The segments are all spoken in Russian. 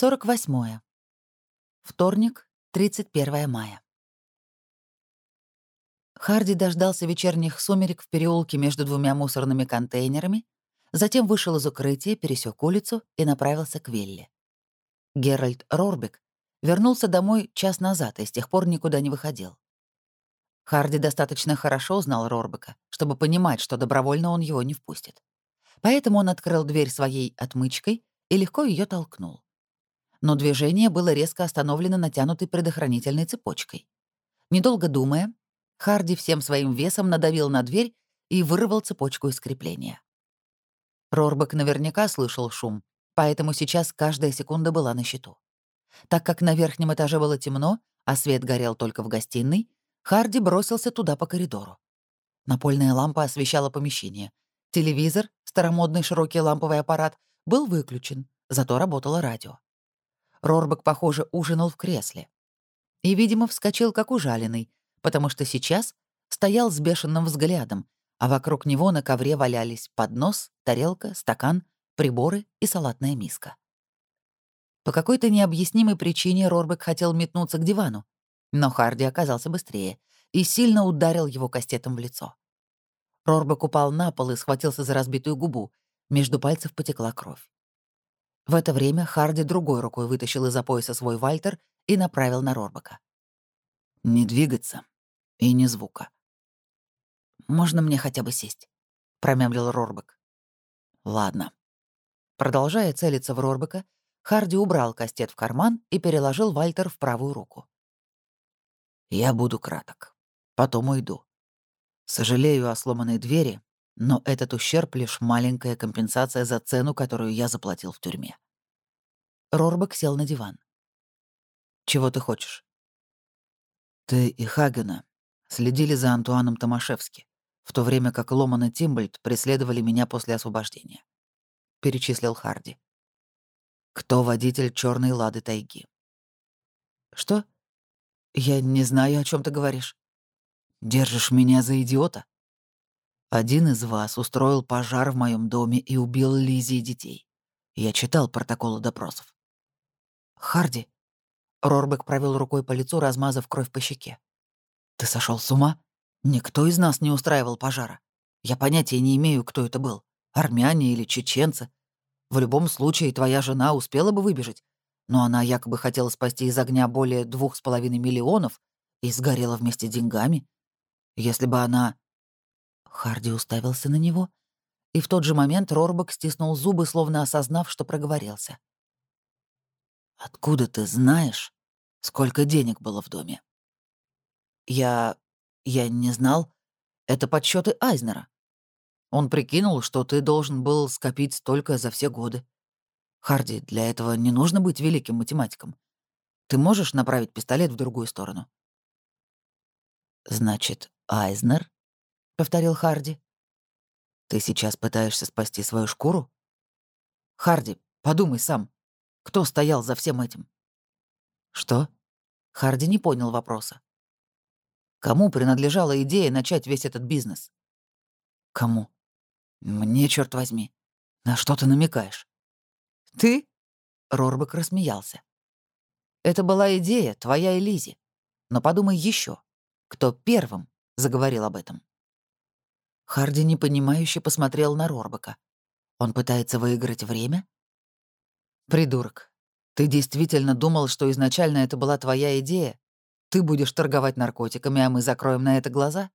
48. Вторник, 31 мая. Харди дождался вечерних сумерек в переулке между двумя мусорными контейнерами, затем вышел из укрытия, пересек улицу и направился к вилле. Геральт Рорбек вернулся домой час назад и с тех пор никуда не выходил. Харди достаточно хорошо знал Рорбека, чтобы понимать, что добровольно он его не впустит. Поэтому он открыл дверь своей отмычкой и легко ее толкнул но движение было резко остановлено натянутой предохранительной цепочкой. Недолго думая, Харди всем своим весом надавил на дверь и вырвал цепочку из крепления. Рорбек наверняка слышал шум, поэтому сейчас каждая секунда была на счету. Так как на верхнем этаже было темно, а свет горел только в гостиной, Харди бросился туда по коридору. Напольная лампа освещала помещение. Телевизор, старомодный широкий ламповый аппарат, был выключен, зато работало радио. Рорбек, похоже, ужинал в кресле. И, видимо, вскочил как ужаленный, потому что сейчас стоял с бешеным взглядом, а вокруг него на ковре валялись поднос, тарелка, стакан, приборы и салатная миска. По какой-то необъяснимой причине Рорбек хотел метнуться к дивану, но Харди оказался быстрее и сильно ударил его кастетом в лицо. Рорбек упал на пол и схватился за разбитую губу, между пальцев потекла кровь. В это время Харди другой рукой вытащил из-за пояса свой вальтер и направил на Рорбака. «Не двигаться и ни звука». «Можно мне хотя бы сесть?» — промямлил Рорбак. «Ладно». Продолжая целиться в Рорбака, Харди убрал кастет в карман и переложил вальтер в правую руку. «Я буду краток. Потом уйду. Сожалею о сломанной двери, но этот ущерб — лишь маленькая компенсация за цену, которую я заплатил в тюрьме. Рорбек сел на диван. «Чего ты хочешь?» «Ты и Хагена следили за Антуаном Томашевски, в то время как Ломан и Тимбольд преследовали меня после освобождения», — перечислил Харди. «Кто водитель черной лады тайги?» «Что? Я не знаю, о чем ты говоришь. Держишь меня за идиота?» Один из вас устроил пожар в моем доме и убил Лизи и детей. Я читал протоколы допросов. Харди. Рорбек провел рукой по лицу, размазав кровь по щеке. Ты сошел с ума? Никто из нас не устраивал пожара. Я понятия не имею, кто это был. Армяне или чеченцы. В любом случае, твоя жена успела бы выбежать. Но она якобы хотела спасти из огня более двух с половиной миллионов и сгорела вместе с деньгами. Если бы она... Харди уставился на него, и в тот же момент Рорбак стиснул зубы, словно осознав, что проговорился. «Откуда ты знаешь, сколько денег было в доме?» «Я... я не знал. Это подсчеты Айзнера. Он прикинул, что ты должен был скопить столько за все годы. Харди, для этого не нужно быть великим математиком. Ты можешь направить пистолет в другую сторону?» «Значит, Айзнер повторил Харди. Ты сейчас пытаешься спасти свою шкуру? Харди, подумай сам. Кто стоял за всем этим? Что? Харди не понял вопроса. Кому принадлежала идея начать весь этот бизнес? Кому? Мне, черт возьми. На что ты намекаешь? Ты? Рорбек рассмеялся. Это была идея, твоя и Лизи. Но подумай еще, кто первым заговорил об этом. Харди непонимающе посмотрел на Рорбака. Он пытается выиграть время? Придурок. Ты действительно думал, что изначально это была твоя идея? Ты будешь торговать наркотиками, а мы закроем на это глаза?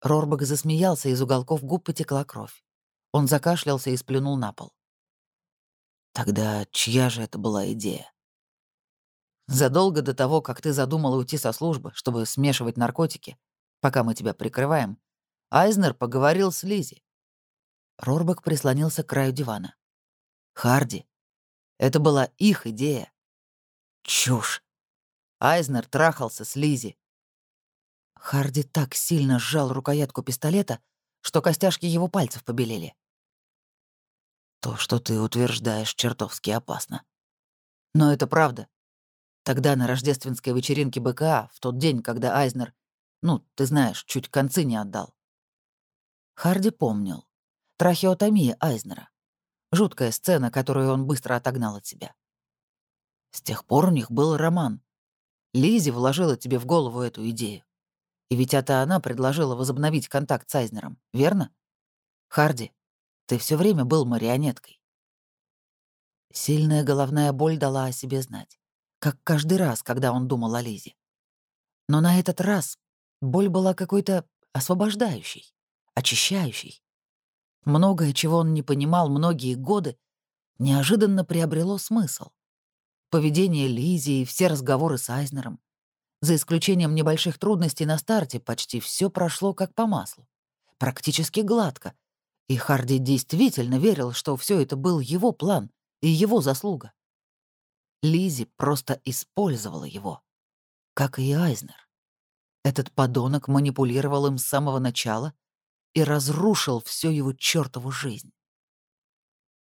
Рорбак засмеялся, из уголков губ потекла кровь. Он закашлялся и сплюнул на пол. Тогда чья же это была идея? Задолго до того, как ты задумала уйти со службы, чтобы смешивать наркотики, пока мы тебя прикрываем, Айзнер поговорил с Лизи. Рорбак прислонился к краю дивана. Харди. Это была их идея. Чушь. Айзнер трахался с Лизи. Харди так сильно сжал рукоятку пистолета, что костяшки его пальцев побелели. То, что ты утверждаешь, чертовски опасно. Но это правда. Тогда на рождественской вечеринке БКА, в тот день, когда Айзнер, ну, ты знаешь, чуть концы не отдал, Харди помнил. Трахеотомия Айзнера. Жуткая сцена, которую он быстро отогнал от себя. С тех пор у них был роман. Лизи вложила тебе в голову эту идею. И ведь это она предложила возобновить контакт с Айзнером, верно? Харди, ты все время был марионеткой. Сильная головная боль дала о себе знать, как каждый раз, когда он думал о Лизе. Но на этот раз боль была какой-то освобождающей, очищающей. Многое, чего он не понимал многие годы, неожиданно приобрело смысл. Поведение Лизи и все разговоры с Айзнером. За исключением небольших трудностей на старте, почти все прошло как по маслу. Практически гладко, и Харди действительно верил, что все это был его план и его заслуга. Лизи просто использовала его, как и Айзнер. Этот подонок манипулировал им с самого начала и разрушил всю его чертову жизнь.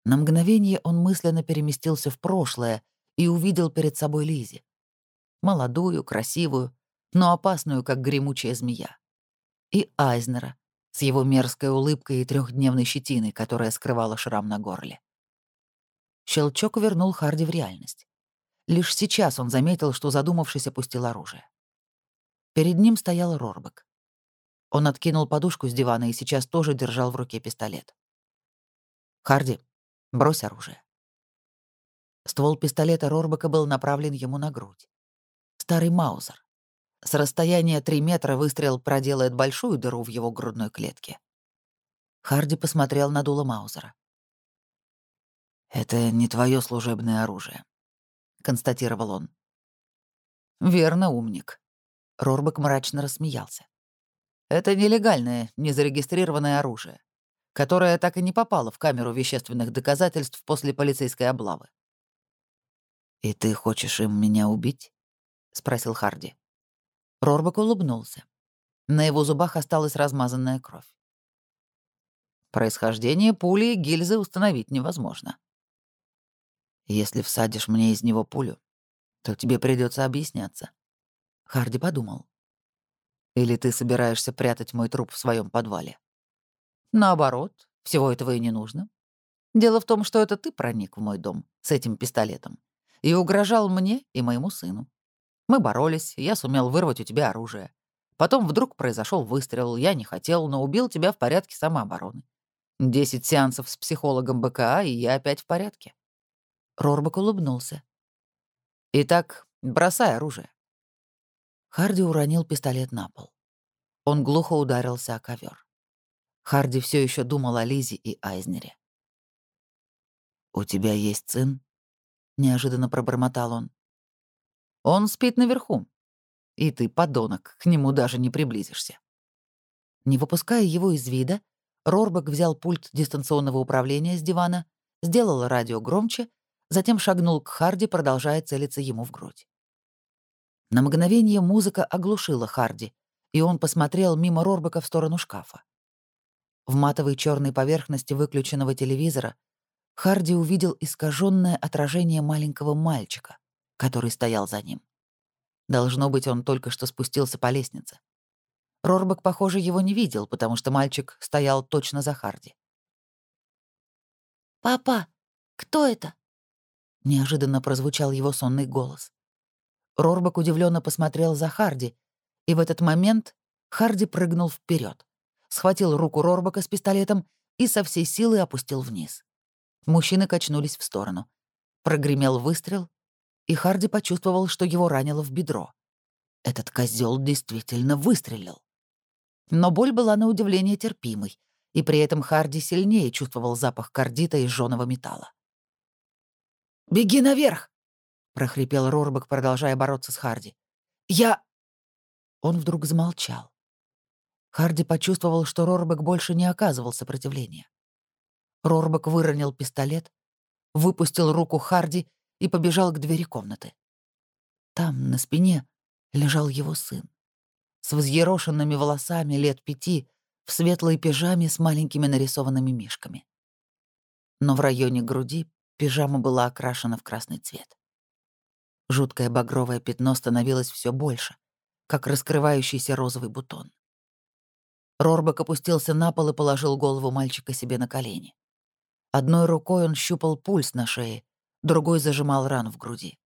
На мгновение он мысленно переместился в прошлое и увидел перед собой Лизи. Молодую, красивую, но опасную, как гремучая змея. И Айзнера, с его мерзкой улыбкой и трехдневной щетиной, которая скрывала шрам на горле. Щелчок вернул Харди в реальность. Лишь сейчас он заметил, что задумавшись опустил оружие. Перед ним стоял Рорбек. Он откинул подушку с дивана и сейчас тоже держал в руке пистолет. «Харди, брось оружие». Ствол пистолета Рорбека был направлен ему на грудь. Старый Маузер. С расстояния 3 метра выстрел проделает большую дыру в его грудной клетке. Харди посмотрел на дуло Маузера. «Это не твое служебное оружие», — констатировал он. «Верно, умник». Рорбек мрачно рассмеялся. «Это нелегальное, незарегистрированное оружие, которое так и не попало в камеру вещественных доказательств после полицейской облавы». «И ты хочешь им меня убить?» — спросил Харди. Рорбак улыбнулся. На его зубах осталась размазанная кровь. Происхождение пули и гильзы установить невозможно. Если всадишь мне из него пулю, то тебе придется объясняться. Харди подумал. Или ты собираешься прятать мой труп в своем подвале? Наоборот, всего этого и не нужно. Дело в том, что это ты проник в мой дом с этим пистолетом и угрожал мне и моему сыну. Мы боролись, я сумел вырвать у тебя оружие. Потом вдруг произошел выстрел, я не хотел, но убил тебя в порядке самообороны. Десять сеансов с психологом БКА, и я опять в порядке. Рорбак улыбнулся. Итак, бросай оружие. Харди уронил пистолет на пол. Он глухо ударился о ковер. Харди все еще думал о Лизе и Айзнере. «У тебя есть сын?» — неожиданно пробормотал он. Он спит наверху. И ты, подонок, к нему даже не приблизишься. Не выпуская его из вида, Рорбак взял пульт дистанционного управления с дивана, сделал радио громче, затем шагнул к Харди, продолжая целиться ему в грудь. На мгновение музыка оглушила Харди, и он посмотрел мимо Рорбака в сторону шкафа. В матовой черной поверхности выключенного телевизора Харди увидел искаженное отражение маленького мальчика, который стоял за ним. Должно быть, он только что спустился по лестнице. Рорбак, похоже, его не видел, потому что мальчик стоял точно за Харди. «Папа, кто это?» Неожиданно прозвучал его сонный голос. Рорбак удивленно посмотрел за Харди, и в этот момент Харди прыгнул вперед, схватил руку Рорбака с пистолетом и со всей силы опустил вниз. Мужчины качнулись в сторону. Прогремел выстрел, и Харди почувствовал, что его ранило в бедро. Этот козел действительно выстрелил. Но боль была на удивление терпимой, и при этом Харди сильнее чувствовал запах кардита и жжёного металла. «Беги наверх!» — прохрипел Рорбак, продолжая бороться с Харди. «Я...» Он вдруг замолчал. Харди почувствовал, что Рорбак больше не оказывал сопротивления. Рорбак выронил пистолет, выпустил руку Харди и побежал к двери комнаты. Там, на спине, лежал его сын. С взъерошенными волосами лет пяти, в светлой пижаме с маленькими нарисованными мишками. Но в районе груди пижама была окрашена в красный цвет. Жуткое багровое пятно становилось все больше, как раскрывающийся розовый бутон. Рорбак опустился на пол и положил голову мальчика себе на колени. Одной рукой он щупал пульс на шее, другой зажимал рану в груди.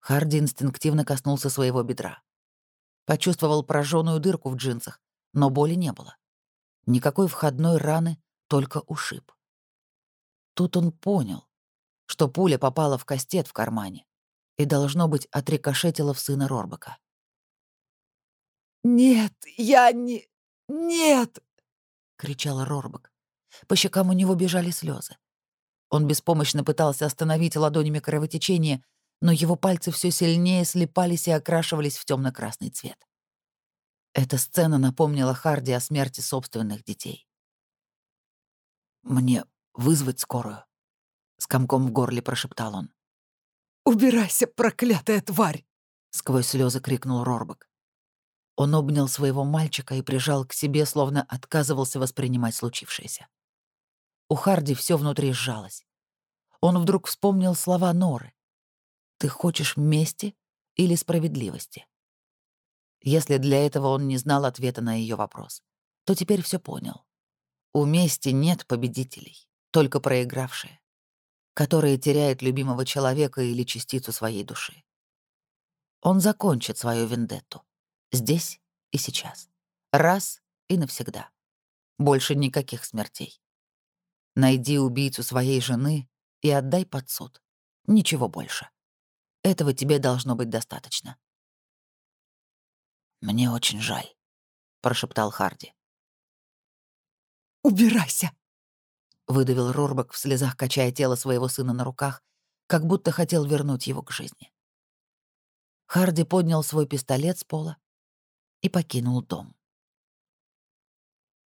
Харди инстинктивно коснулся своего бедра. Почувствовал прожженную дырку в джинсах, но боли не было. Никакой входной раны, только ушиб. Тут он понял, что пуля попала в кастет в кармане и, должно быть, отрикошетила в сына Рорбака. «Нет, я не... Нет!» — кричал Рорбак. По щекам у него бежали слезы. Он беспомощно пытался остановить ладонями кровотечение, но его пальцы все сильнее слепались и окрашивались в темно красный цвет. Эта сцена напомнила Харди о смерти собственных детей. «Мне вызвать скорую?» — с комком в горле прошептал он. «Убирайся, проклятая тварь!» — сквозь слезы крикнул Рорбак. Он обнял своего мальчика и прижал к себе, словно отказывался воспринимать случившееся. У Харди все внутри сжалось. Он вдруг вспомнил слова Норы. «Ты хочешь мести или справедливости?» Если для этого он не знал ответа на ее вопрос, то теперь все понял. У мести нет победителей, только проигравшие, которые теряют любимого человека или частицу своей души. Он закончит свою вендетту. Здесь и сейчас. Раз и навсегда. Больше никаких смертей. Найди убийцу своей жены и отдай под суд. Ничего больше. Этого тебе должно быть достаточно. «Мне очень жаль», — прошептал Харди. «Убирайся!» — выдавил Рорбак в слезах, качая тело своего сына на руках, как будто хотел вернуть его к жизни. Харди поднял свой пистолет с пола и покинул дом.